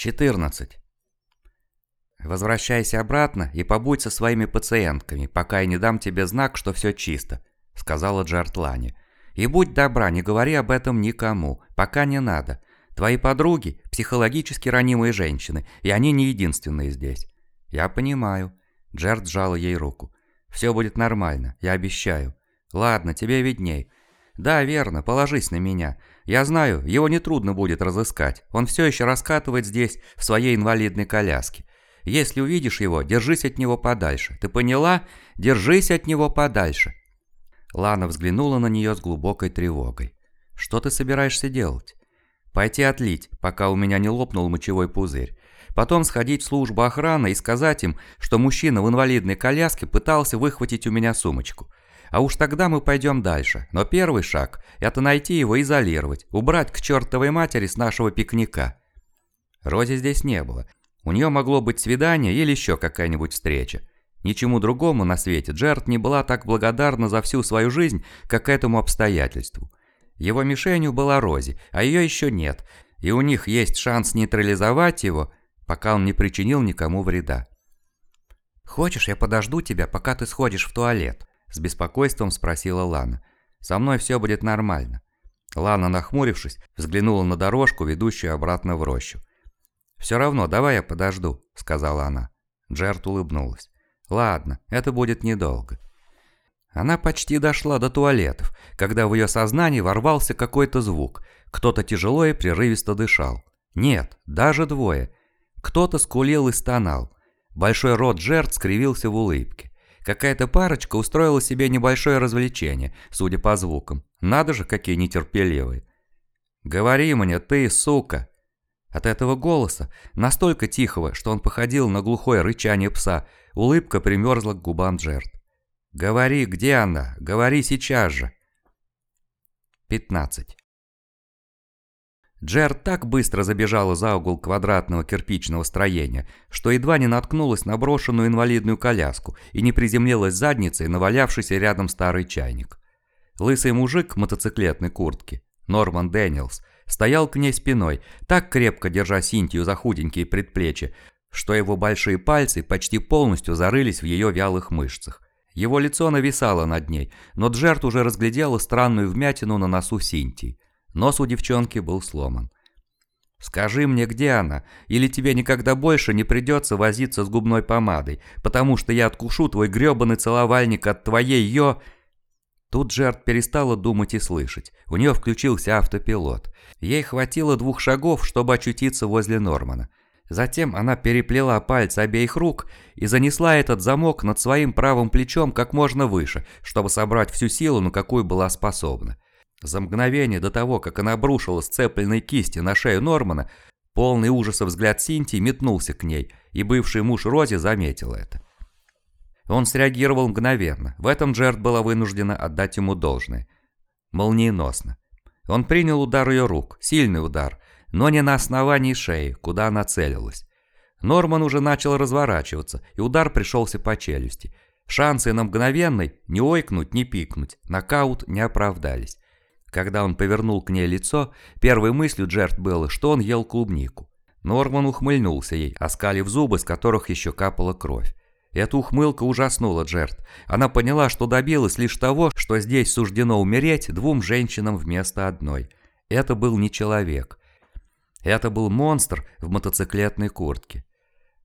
14. «Возвращайся обратно и побудь со своими пациентками, пока я не дам тебе знак, что все чисто», — сказала Джарт Лани. «И будь добра, не говори об этом никому, пока не надо. Твои подруги – психологически ранимые женщины, и они не единственные здесь». «Я понимаю». Джерт сжала ей руку. «Все будет нормально, я обещаю». «Ладно, тебе видней. «Да, верно, положись на меня. Я знаю, его нетрудно будет разыскать. Он все еще раскатывает здесь, в своей инвалидной коляске. Если увидишь его, держись от него подальше. Ты поняла? Держись от него подальше». Лана взглянула на нее с глубокой тревогой. «Что ты собираешься делать?» «Пойти отлить, пока у меня не лопнул мочевой пузырь. Потом сходить в службу охраны и сказать им, что мужчина в инвалидной коляске пытался выхватить у меня сумочку. А уж тогда мы пойдем дальше. Но первый шаг – это найти его изолировать, убрать к чертовой матери с нашего пикника. Рози здесь не было. У нее могло быть свидание или еще какая-нибудь встреча. Ничему другому на свете Джерт не была так благодарна за всю свою жизнь, как этому обстоятельству. Его мишенью была Рози, а ее еще нет, и у них есть шанс нейтрализовать его, пока он не причинил никому вреда. «Хочешь, я подожду тебя, пока ты сходишь в туалет?» С беспокойством спросила Лана. «Со мной все будет нормально». Лана, нахмурившись, взглянула на дорожку, ведущую обратно в рощу. «Все равно, давай я подожду», — сказала она. Джерт улыбнулась. «Ладно, это будет недолго». Она почти дошла до туалетов, когда в ее сознании ворвался какой-то звук. Кто-то тяжело и прерывисто дышал. Нет, даже двое. Кто-то скулил и стонал. Большой рот Джерт скривился в улыбке. Какая-то парочка устроила себе небольшое развлечение, судя по звукам. Надо же, какие нетерпеливые. «Говори мне, ты, сука!» От этого голоса, настолько тихого, что он походил на глухое рычание пса, улыбка примерзла к губам Джерт. «Говори, где она? Говори сейчас же!» 15. Джер так быстро забежала за угол квадратного кирпичного строения, что едва не наткнулась на брошенную инвалидную коляску и не приземлилась задницей на валявшийся рядом старый чайник. Лысый мужик в мотоциклетной куртке, Норман Дэниелс, стоял к ней спиной, так крепко держа Синтию за худенькие предплечья, что его большие пальцы почти полностью зарылись в ее вялых мышцах. Его лицо нависало над ней, но Джерт уже разглядела странную вмятину на носу Синтии. Нос у девчонки был сломан. «Скажи мне, где она, или тебе никогда больше не придется возиться с губной помадой, потому что я откушу твой грёбаный целовальник от твоей ё...» Тут Джерт перестала думать и слышать. У нее включился автопилот. Ей хватило двух шагов, чтобы очутиться возле Нормана. Затем она переплела пальцы обеих рук и занесла этот замок над своим правым плечом как можно выше, чтобы собрать всю силу, на какую была способна. За мгновение до того, как она обрушила сцепленной кисти на шею Нормана, полный ужаса взгляд Синтии метнулся к ней, и бывший муж Рози заметил это. Он среагировал мгновенно, в этом Джерд была вынуждена отдать ему должное. Молниеносно. Он принял удар ее рук, сильный удар, но не на основании шеи, куда она целилась. Норман уже начал разворачиваться, и удар пришелся по челюсти. Шансы на мгновенный не ойкнуть, не пикнуть, нокаут не оправдались. Когда он повернул к ней лицо, первой мыслью Джерт было, что он ел клубнику. Норман ухмыльнулся ей, оскалив зубы, с которых еще капала кровь. Эта ухмылка ужаснула Джерт. Она поняла, что добилась лишь того, что здесь суждено умереть двум женщинам вместо одной. Это был не человек. Это был монстр в мотоциклетной куртке.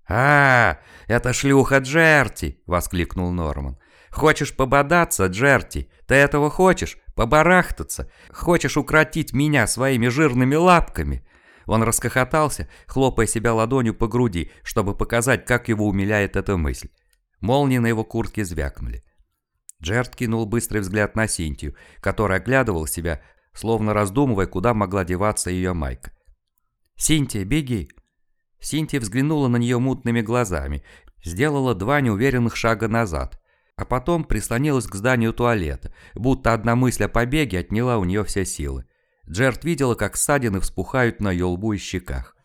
«А, это шлюха Джерти!» – воскликнул Норман. «Хочешь пободаться, Джерти? Ты этого хочешь? Побарахтаться? Хочешь укротить меня своими жирными лапками?» Он расхохотался, хлопая себя ладонью по груди, чтобы показать, как его умиляет эта мысль. Молнии на его куртке звякнули. Джерт кинул быстрый взгляд на Синтию, которая оглядывала себя, словно раздумывая, куда могла деваться ее майка. «Синтия, беги!» Синтия взглянула на нее мутными глазами, сделала два неуверенных шага назад а потом прислонилась к зданию туалета, будто одна мысль о побеге отняла у нее все силы. Джерт видела, как ссадины вспухают на ее лбу и щеках.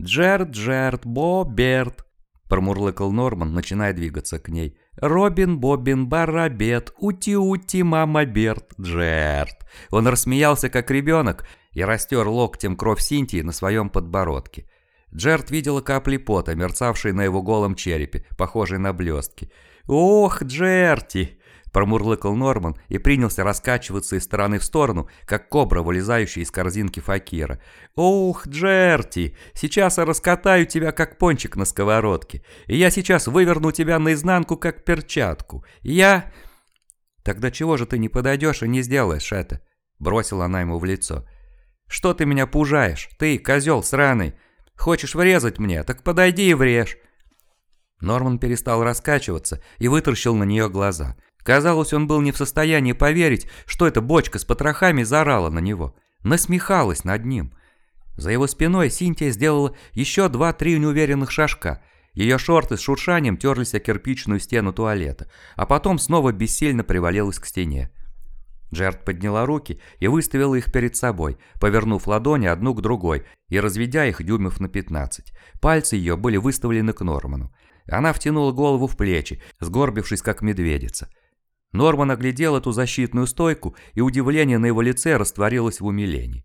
«Джерт, Джерт, Боберт!» – промурлыкал Норман, начиная двигаться к ней. «Робин, Бобин, Барабет, Ути-Ути, Мама Берт, Джерт!» Он рассмеялся, как ребенок, и растер локтем кровь Синтии на своем подбородке. Джерт видела капли пота, мерцавшие на его голом черепе, похожие на блестки. «Ох, Джерти!» – промурлыкал Норман и принялся раскачиваться из стороны в сторону, как кобра, вылезающая из корзинки факира. «Ох, Джерти! Сейчас я раскатаю тебя, как пончик на сковородке, и я сейчас выверну тебя наизнанку, как перчатку. Я...» «Тогда чего же ты не подойдешь и не сделаешь это?» – бросила она ему в лицо. «Что ты меня пужаешь? Ты, козел сраный! Хочешь врезать мне? Так подойди и врежь!» Норман перестал раскачиваться и вытаращил на нее глаза. Казалось, он был не в состоянии поверить, что эта бочка с потрохами заорала на него. Насмехалась над ним. За его спиной Синтия сделала еще два-три неуверенных шажка. Ее шорты с шуршанием терлись о кирпичную стену туалета, а потом снова бессильно привалилась к стене. Джерд подняла руки и выставила их перед собой, повернув ладони одну к другой и разведя их дюймов на 15. Пальцы ее были выставлены к Норману. Она втянула голову в плечи, сгорбившись как медведица. Норман оглядел эту защитную стойку, и удивление на его лице растворилось в умилении.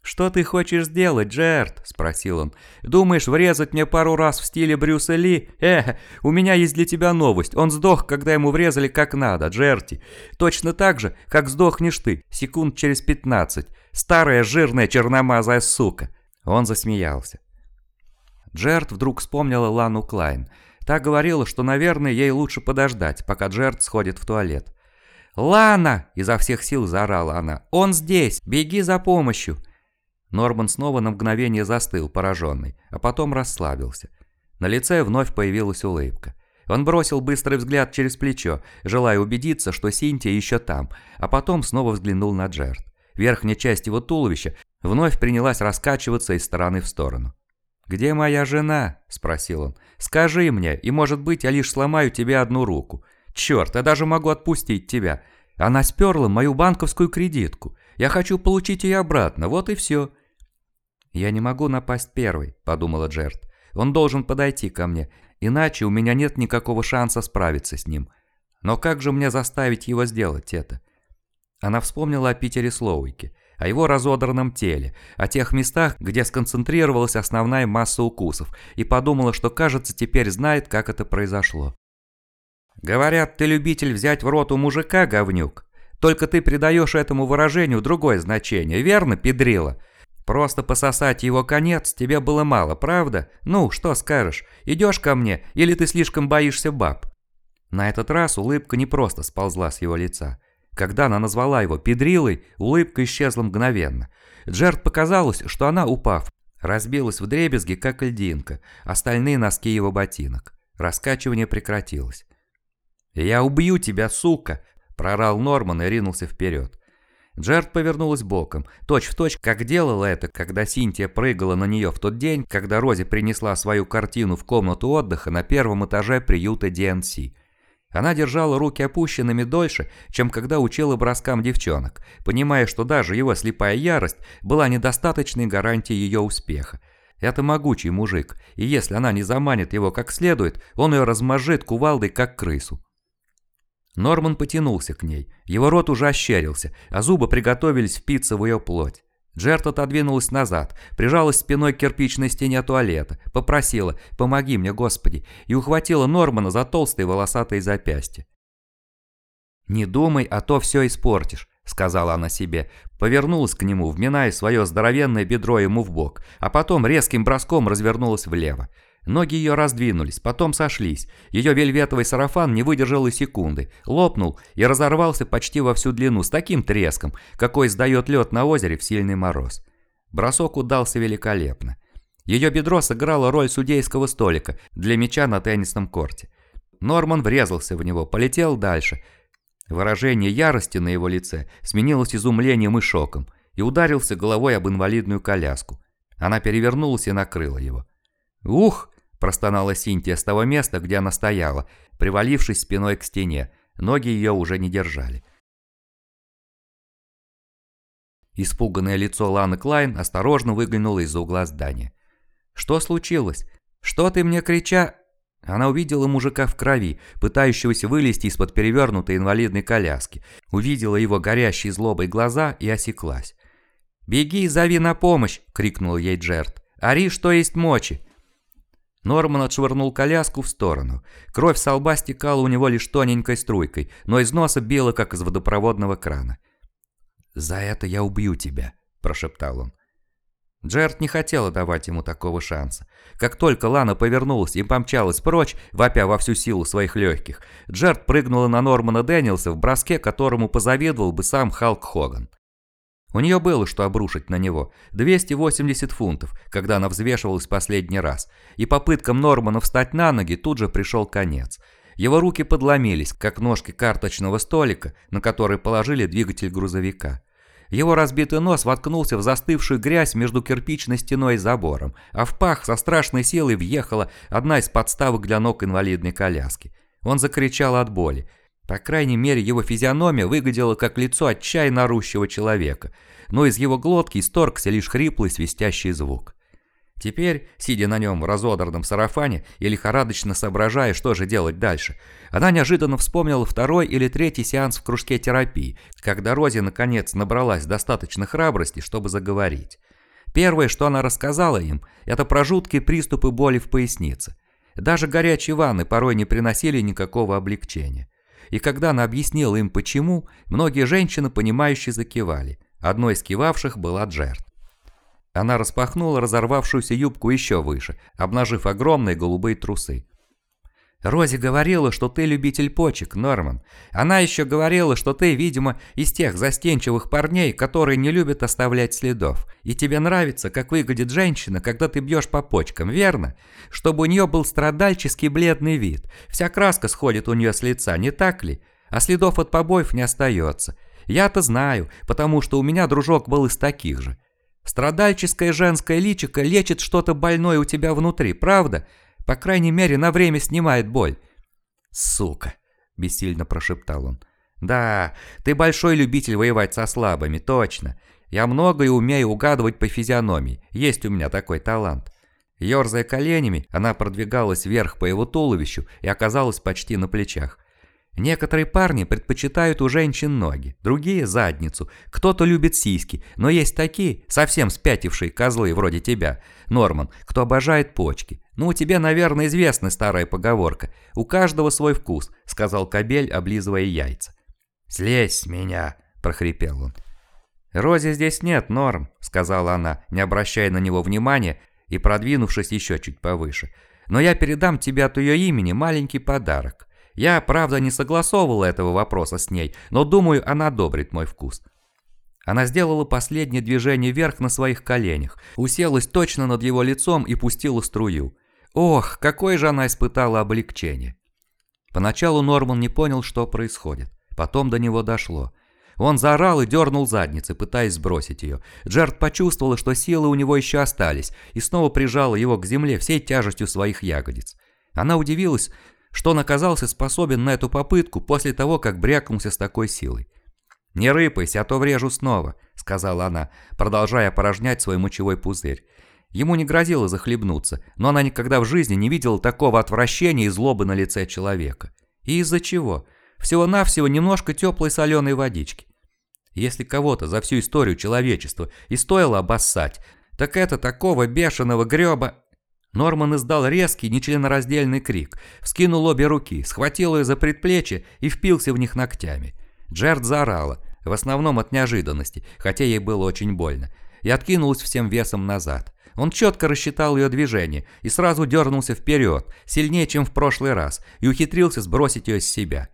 «Что ты хочешь сделать, Джерд?» – спросил он. «Думаешь врезать мне пару раз в стиле Брюса Ли? Эх, у меня есть для тебя новость. Он сдох, когда ему врезали как надо, Джерти. Точно так же, как сдохнешь ты, секунд через пятнадцать. Старая жирная черномазая сука!» Он засмеялся. Джерд вдруг вспомнила Лану Клайн. Та говорила, что, наверное, ей лучше подождать, пока Джерд сходит в туалет. «Лана!» – изо всех сил заорала она. «Он здесь! Беги за помощью!» Норман снова на мгновение застыл, пораженный, а потом расслабился. На лице вновь появилась улыбка. Он бросил быстрый взгляд через плечо, желая убедиться, что Синтия еще там, а потом снова взглянул на Джерт. Верхняя часть его туловища вновь принялась раскачиваться из стороны в сторону. «Где моя жена?» – спросил он. «Скажи мне, и, может быть, я лишь сломаю тебе одну руку. Черт, я даже могу отпустить тебя. Она сперла мою банковскую кредитку. Я хочу получить ее обратно, вот и все». «Я не могу напасть первой», – подумала Джерт. «Он должен подойти ко мне, иначе у меня нет никакого шанса справиться с ним. Но как же мне заставить его сделать это?» Она вспомнила о Питере Слоуике, о его разодранном теле, о тех местах, где сконцентрировалась основная масса укусов, и подумала, что, кажется, теперь знает, как это произошло. «Говорят, ты любитель взять в рот у мужика, говнюк. Только ты придаешь этому выражению другое значение, верно, педрила?» Просто пососать его конец тебе было мало, правда? Ну, что скажешь, идешь ко мне или ты слишком боишься баб?» На этот раз улыбка не просто сползла с его лица. Когда она назвала его педрилой, улыбка исчезла мгновенно. Джерд показалось, что она, упав, разбилась в дребезги, как льдинка, остальные носки его ботинок. Раскачивание прекратилось. «Я убью тебя, сука!» – прорал Норман и ринулся вперед. Джерд повернулась боком, точь-в-точь, точь, как делала это, когда Синтия прыгала на нее в тот день, когда Рози принесла свою картину в комнату отдыха на первом этаже приюта ДНС. Она держала руки опущенными дольше, чем когда учила броскам девчонок, понимая, что даже его слепая ярость была недостаточной гарантией ее успеха. Это могучий мужик, и если она не заманит его как следует, он ее размажет кувалдой, как крысу. Норман потянулся к ней. Его рот уже ощерился, а зубы приготовились впиться в ее плоть. Джерт отодвинулась назад, прижалась спиной к кирпичной стене туалета, попросила «Помоги мне, Господи!» и ухватила Нормана за толстые волосатые запястья. «Не думай, а то все испортишь», — сказала она себе. Повернулась к нему, вминая свое здоровенное бедро ему в бок, а потом резким броском развернулась влево. Ноги ее раздвинулись, потом сошлись. Ее вельветовый сарафан не выдержал и секунды. Лопнул и разорвался почти во всю длину с таким треском, какой сдает лед на озере в сильный мороз. Бросок удался великолепно. Ее бедро сыграло роль судейского столика для мяча на теннисном корте. Норман врезался в него, полетел дальше. Выражение ярости на его лице сменилось изумлением и шоком и ударился головой об инвалидную коляску. Она перевернулась и накрыла его. «Ух!» Простонала Синтия с того места, где она стояла, привалившись спиной к стене. Ноги ее уже не держали. Испуганное лицо Ланы Клайн осторожно выглянуло из-за угла здания. «Что случилось? Что ты мне крича...» Она увидела мужика в крови, пытающегося вылезти из-под перевернутой инвалидной коляски, увидела его горящие злобой глаза и осеклась. «Беги и зови на помощь!» – крикнул ей Джерт. Ори, что есть мочи!» Норман отшвырнул коляску в сторону. Кровь с лба стекала у него лишь тоненькой струйкой, но из носа била, как из водопроводного крана. «За это я убью тебя», – прошептал он. Джерт не хотела давать ему такого шанса. Как только Лана повернулась и помчалась прочь, вопя во всю силу своих легких, Джерт прыгнула на Нормана Дэниелса в броске, которому позавидовал бы сам Халк Хоган. У нее было что обрушить на него – 280 фунтов, когда она взвешивалась последний раз, и попыткам Нормана встать на ноги тут же пришел конец. Его руки подломились, как ножки карточного столика, на который положили двигатель грузовика. Его разбитый нос воткнулся в застывшую грязь между кирпичной стеной и забором, а в пах со страшной силой въехала одна из подставок для ног инвалидной коляски. Он закричал от боли. По крайней мере, его физиономия выглядела как лицо отчаянно орущего человека, но из его глотки исторгся лишь хриплый свистящий звук. Теперь, сидя на нем в разодранном сарафане и лихорадочно соображая, что же делать дальше, она неожиданно вспомнила второй или третий сеанс в кружке терапии, когда Рози наконец набралась достаточно храбрости, чтобы заговорить. Первое, что она рассказала им, это про жуткие приступы боли в пояснице. Даже горячие ванны порой не приносили никакого облегчения и когда она объяснила им почему, многие женщины, понимающие, закивали. Одной из кивавших была Джерт. Она распахнула разорвавшуюся юбку еще выше, обнажив огромные голубые трусы. Рози говорила, что ты любитель почек, Норман. Она еще говорила, что ты, видимо, из тех застенчивых парней, которые не любят оставлять следов. И тебе нравится, как выглядит женщина, когда ты бьешь по почкам, верно? Чтобы у нее был страдальческий бледный вид. Вся краска сходит у нее с лица, не так ли? А следов от побоев не остается. Я-то знаю, потому что у меня дружок был из таких же. Страдальческое женское личико лечит что-то больное у тебя внутри, правда? По крайней мере, на время снимает боль». «Сука!» – бессильно прошептал он. «Да, ты большой любитель воевать со слабыми, точно. Я многое умею угадывать по физиономии, есть у меня такой талант». Ёрзая коленями, она продвигалась вверх по его туловищу и оказалась почти на плечах. Некоторые парни предпочитают у женщин ноги, другие – задницу. Кто-то любит сиськи, но есть такие, совсем спятившие козлы вроде тебя, Норман, кто обожает почки. Ну, у тебя, наверное, известна старая поговорка. У каждого свой вкус, сказал Кобель, облизывая яйца. «Слезь с меня!» – прохрипел он. «Рози здесь нет, Норм», – сказала она, не обращая на него внимания и продвинувшись еще чуть повыше. «Но я передам тебе от ее имени маленький подарок. Я, правда, не согласовывала этого вопроса с ней, но думаю, она одобрит мой вкус. Она сделала последнее движение вверх на своих коленях, уселась точно над его лицом и пустила струю. Ох, какое же она испытала облегчение. Поначалу Норман не понял, что происходит. Потом до него дошло. Он заорал и дернул задницы, пытаясь сбросить ее. Джерд почувствовала, что силы у него еще остались, и снова прижала его к земле всей тяжестью своих ягодиц. Она удивилась, что он оказался способен на эту попытку после того, как брякнулся с такой силой. «Не рыпайся, а то врежу снова», — сказала она, продолжая порожнять свой мочевой пузырь. Ему не грозило захлебнуться, но она никогда в жизни не видела такого отвращения и злобы на лице человека. И из-за чего? Всего-навсего немножко теплой соленой водички. Если кого-то за всю историю человечества и стоило обоссать, так это такого бешеного греба... Норман издал резкий, нечленораздельный крик, вскинул обе руки, схватил ее за предплечье и впился в них ногтями. Джерд заорала, в основном от неожиданности, хотя ей было очень больно, и откинулась всем весом назад. Он четко рассчитал ее движение и сразу дернулся вперед, сильнее, чем в прошлый раз, и ухитрился сбросить ее с себя.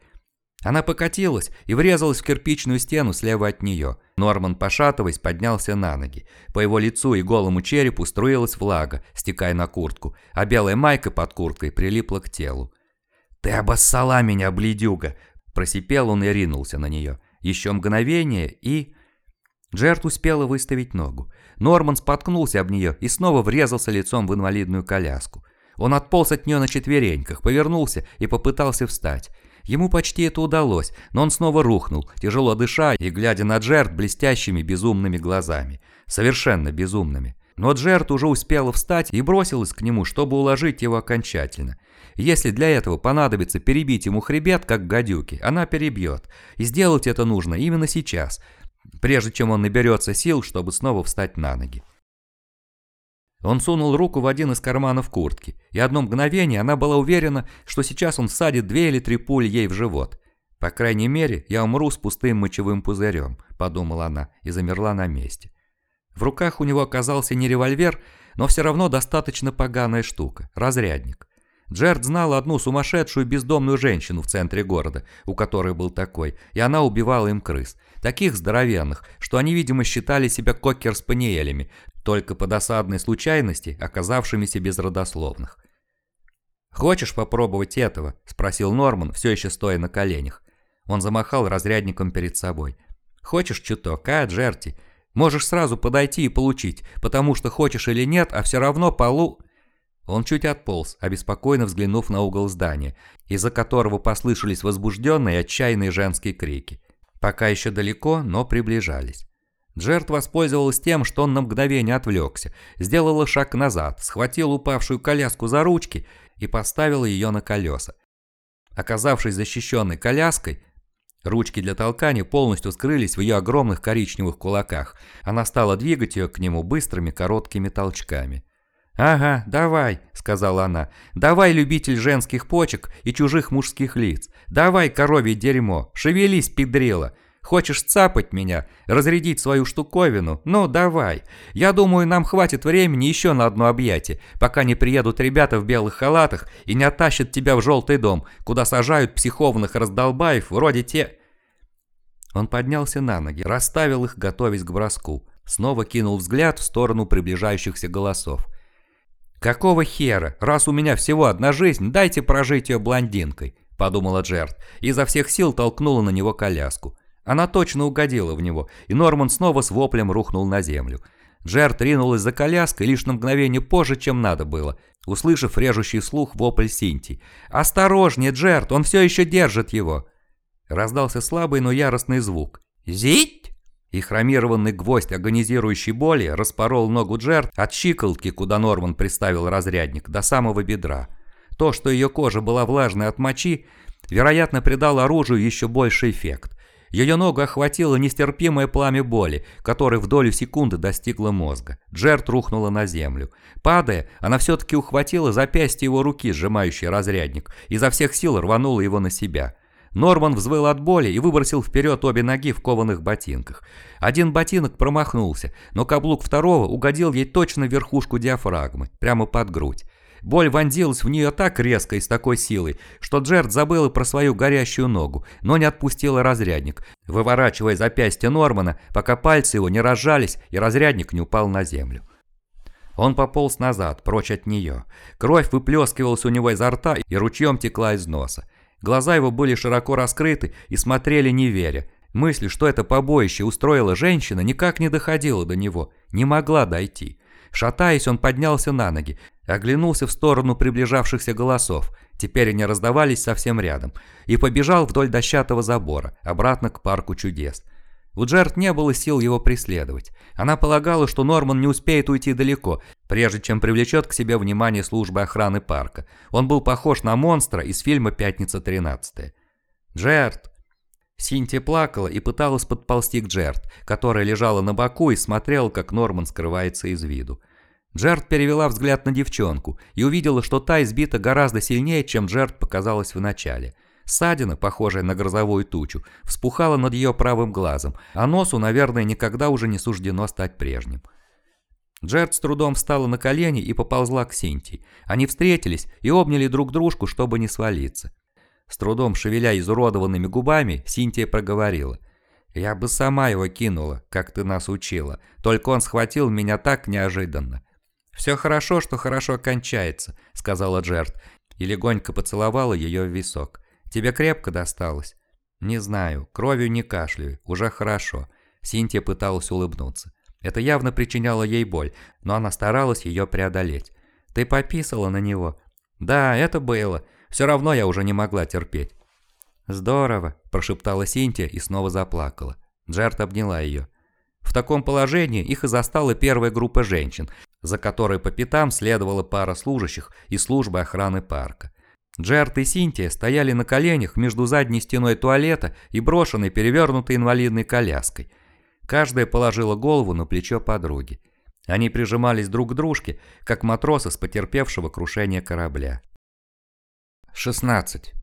Она покатилась и врезалась в кирпичную стену слева от нее. Норман, пошатываясь, поднялся на ноги. По его лицу и голому черепу струилась влага, стекая на куртку, а белая майка под курткой прилипла к телу. «Ты обоссала меня, бледюга!» Просипел он и ринулся на нее. Еще мгновение и... Джерт успела выставить ногу. Норман споткнулся об нее и снова врезался лицом в инвалидную коляску. Он отполз от нее на четвереньках, повернулся и попытался встать. Ему почти это удалось, но он снова рухнул, тяжело дыша и глядя на Джерт блестящими безумными глазами. Совершенно безумными. Но Джерт уже успела встать и бросилась к нему, чтобы уложить его окончательно. Если для этого понадобится перебить ему хребет, как гадюки, она перебьет. И сделать это нужно именно сейчас, прежде чем он наберется сил, чтобы снова встать на ноги. Он сунул руку в один из карманов куртки, и одно мгновение она была уверена, что сейчас он всадит две или три пули ей в живот. «По крайней мере, я умру с пустым мочевым пузырем», – подумала она и замерла на месте. В руках у него оказался не револьвер, но все равно достаточно поганая штука – разрядник. Джерд знал одну сумасшедшую бездомную женщину в центре города, у которой был такой, и она убивала им крыс. Таких здоровенных, что они, видимо, считали себя кокер-спаниелями, только по досадной случайности, оказавшимися безродословных. «Хочешь попробовать этого?» – спросил Норман, все еще стоя на коленях. Он замахал разрядником перед собой. «Хочешь чуток, а, Джерти? Можешь сразу подойти и получить, потому что хочешь или нет, а все равно полу...» Он чуть отполз, обеспокоенно взглянув на угол здания, из-за которого послышались возбужденные отчаянные женские крики. Пока еще далеко, но приближались. Джерт воспользовалась тем, что он на мгновение отвлекся, сделала шаг назад, схватила упавшую коляску за ручки и поставила ее на колеса. Оказавшись защищенной коляской, ручки для толкания полностью скрылись в ее огромных коричневых кулаках. Она стала двигать ее к нему быстрыми короткими толчками. «Ага, давай», — сказала она, — «давай, любитель женских почек и чужих мужских лиц, давай, коровье дерьмо, шевелись, педрила, Хочешь цапать меня, разрядить свою штуковину? Ну, давай. Я думаю, нам хватит времени еще на одно объятие, пока не приедут ребята в белых халатах и не оттащат тебя в желтый дом, куда сажают психованных раздолбаев вроде те...» Он поднялся на ноги, расставил их, готовясь к броску. Снова кинул взгляд в сторону приближающихся голосов. «Какого хера? Раз у меня всего одна жизнь, дайте прожить ее блондинкой», — подумала Джерт, и изо всех сил толкнула на него коляску. Она точно угодила в него, и Норман снова с воплем рухнул на землю. Джерт ринулась за коляской лишь на мгновение позже, чем надо было, услышав режущий слух вопль Синти. «Осторожнее, Джерт, он все еще держит его!» Раздался слабый, но яростный звук. «Зить!» И хромированный гвоздь агонизирующей боли распорол ногу Джерт от щиколотки, куда Норман приставил разрядник, до самого бедра. То, что ее кожа была влажной от мочи, вероятно, придало оружию еще больший эффект. Ее ногу охватило нестерпимое пламя боли, которое в долю секунды достигло мозга. Джерт рухнула на землю. Падая, она все-таки ухватила запястье его руки, сжимающий разрядник, и изо всех сил рванула его на себя. Норман взвыл от боли и выбросил вперед обе ноги в кованых ботинках. Один ботинок промахнулся, но каблук второго угодил ей точно в верхушку диафрагмы, прямо под грудь. Боль вонзилась в нее так резко и с такой силой, что Джерд забыла про свою горящую ногу, но не отпустила разрядник, выворачивая запястье Нормана, пока пальцы его не разжались и разрядник не упал на землю. Он пополз назад, прочь от нее. Кровь выплескивалась у него изо рта и ручьем текла из носа. Глаза его были широко раскрыты и смотрели не веря. Мысль, что это побоище устроила женщина, никак не доходила до него, не могла дойти. Шатаясь, он поднялся на ноги, оглянулся в сторону приближавшихся голосов, теперь они раздавались совсем рядом, и побежал вдоль дощатого забора, обратно к парку чудес. У Джерт не было сил его преследовать. Она полагала, что Норман не успеет уйти далеко, прежде чем привлечет к себе внимание службы охраны парка. Он был похож на монстра из фильма «Пятница 13 «Джерт!» Синтия плакала и пыталась подползти к Джерт, которая лежала на боку и смотрела, как Норман скрывается из виду. Джерт перевела взгляд на девчонку и увидела, что та избита гораздо сильнее, чем Джерт показалось вначале. Ссадина, похожая на грозовую тучу, вспухала над ее правым глазом, а носу, наверное, никогда уже не суждено стать прежним. Джерт с трудом встала на колени и поползла к Синтии. Они встретились и обняли друг дружку, чтобы не свалиться. С трудом шевеля изуродованными губами, Синтия проговорила. «Я бы сама его кинула, как ты нас учила, только он схватил меня так неожиданно. «Все хорошо, что хорошо кончается», — сказала Джерт, и легонько поцеловала ее в висок. «Тебе крепко досталось?» «Не знаю, кровью не кашляю, уже хорошо». Синтия пыталась улыбнуться. Это явно причиняло ей боль, но она старалась ее преодолеть. «Ты пописала на него?» «Да, это было. Все равно я уже не могла терпеть». «Здорово», – прошептала Синтия и снова заплакала. Джерт обняла ее. В таком положении их и застала первая группа женщин, за которой по пятам следовала пара служащих из службы охраны парка. Джерт и Синтия стояли на коленях между задней стеной туалета и брошенной перевернутой инвалидной коляской. Каждая положила голову на плечо подруги. Они прижимались друг к дружке, как матросы с потерпевшего крушение корабля. 16.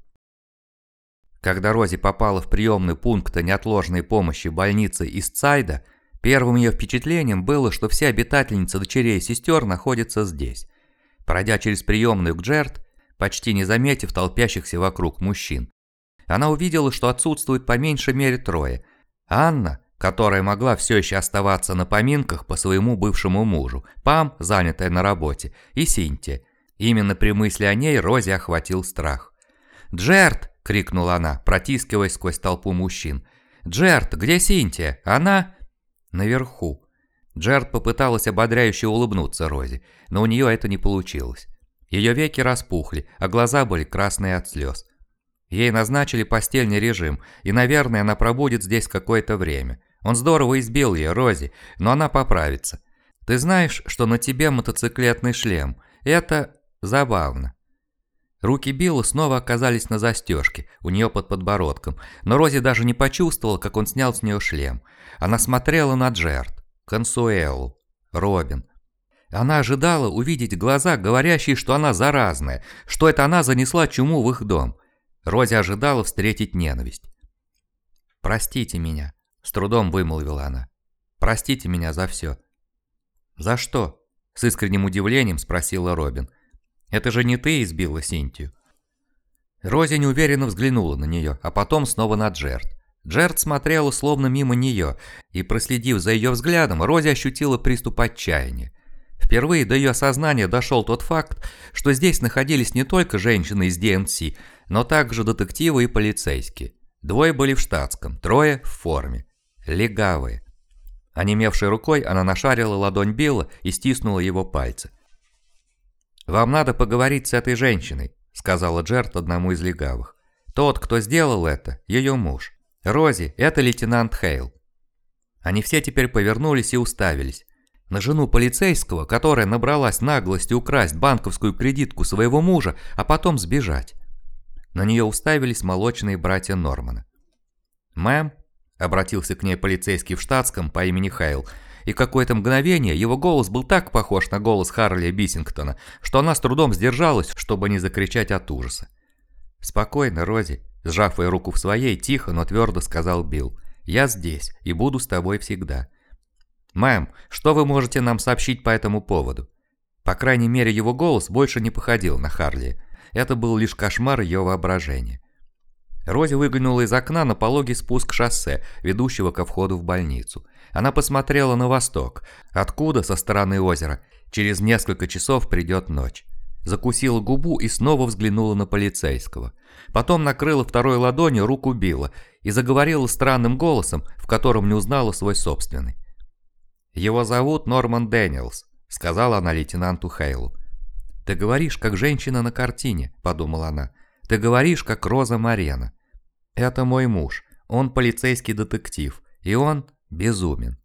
Когда Рози попала в приемный пункт неотложной помощи больницы Истсайда, первым ее впечатлением было, что все обитательницы дочерей и сестер находятся здесь. Пройдя через приемную к Джерт, почти не заметив толпящихся вокруг мужчин, она увидела, что отсутствует по меньшей мере трое. Анна, которая могла все еще оставаться на поминках по своему бывшему мужу, Пам, занятая на работе, и Синтия. Именно при мысли о ней Рози охватил страх. «Джерт!» – крикнула она, протискиваясь сквозь толпу мужчин. «Джерт, где Синтия? Она...» «Наверху». Джерт попыталась ободряюще улыбнуться Рози, но у нее это не получилось. Ее веки распухли, а глаза были красные от слез. Ей назначили постельный режим, и, наверное, она пробудет здесь какое-то время. Он здорово избил ее, Рози, но она поправится. Ты знаешь, что на тебе мотоциклетный шлем. Это забавно. Руки Билла снова оказались на застежке, у нее под подбородком, но Рози даже не почувствовала, как он снял с нее шлем. Она смотрела на Джерт, Консуэлу, Робин. Она ожидала увидеть глаза, говорящие, что она заразная, что это она занесла чуму в их дом. Рози ожидала встретить ненависть. «Простите меня», – с трудом вымолвила она. «Простите меня за все». «За что?» – с искренним удивлением спросила Робин. «Это же не ты избила Синтию». Рози неуверенно взглянула на нее, а потом снова на Джерт. Джерт смотрела словно мимо нее, и, проследив за ее взглядом, Рози ощутила приступ отчаяния. Впервые до ее сознания дошел тот факт, что здесь находились не только женщины из ДНС, но также детективы и полицейские. Двое были в штатском, трое в форме. Легавые. Онемевшей рукой она нашарила ладонь Билла и стиснула его пальцы. «Вам надо поговорить с этой женщиной», — сказала Джерт одному из легавых. «Тот, кто сделал это, ее муж. Рози, это лейтенант Хейл». Они все теперь повернулись и уставились. На жену полицейского, которая набралась наглости украсть банковскую кредитку своего мужа, а потом сбежать. На нее уставились молочные братья Нормана. «Мэм?» – обратился к ней полицейский в штатском по имени Хейл, и какое-то мгновение его голос был так похож на голос Харли Биссингтона, что она с трудом сдержалась, чтобы не закричать от ужаса. «Спокойно, Рози», – сжав ее руку в своей, тихо, но твердо сказал Билл. «Я здесь и буду с тобой всегда». «Мэм, что вы можете нам сообщить по этому поводу?» По крайней мере, его голос больше не походил на Харли. Это был лишь кошмар ее воображения. Рози выглянула из окна на пологий спуск шоссе, ведущего ко входу в больницу. Она посмотрела на восток, откуда, со стороны озера, через несколько часов придет ночь. Закусила губу и снова взглянула на полицейского. Потом накрыла второй ладонью руку Билла и заговорила странным голосом, в котором не узнала свой собственный. «Его зовут Норман Дэниелс», — сказала она лейтенанту Хейлу. «Ты говоришь, как женщина на картине», – подумала она. «Ты говоришь, как Роза Марена. Это мой муж. Он полицейский детектив, и он безумен.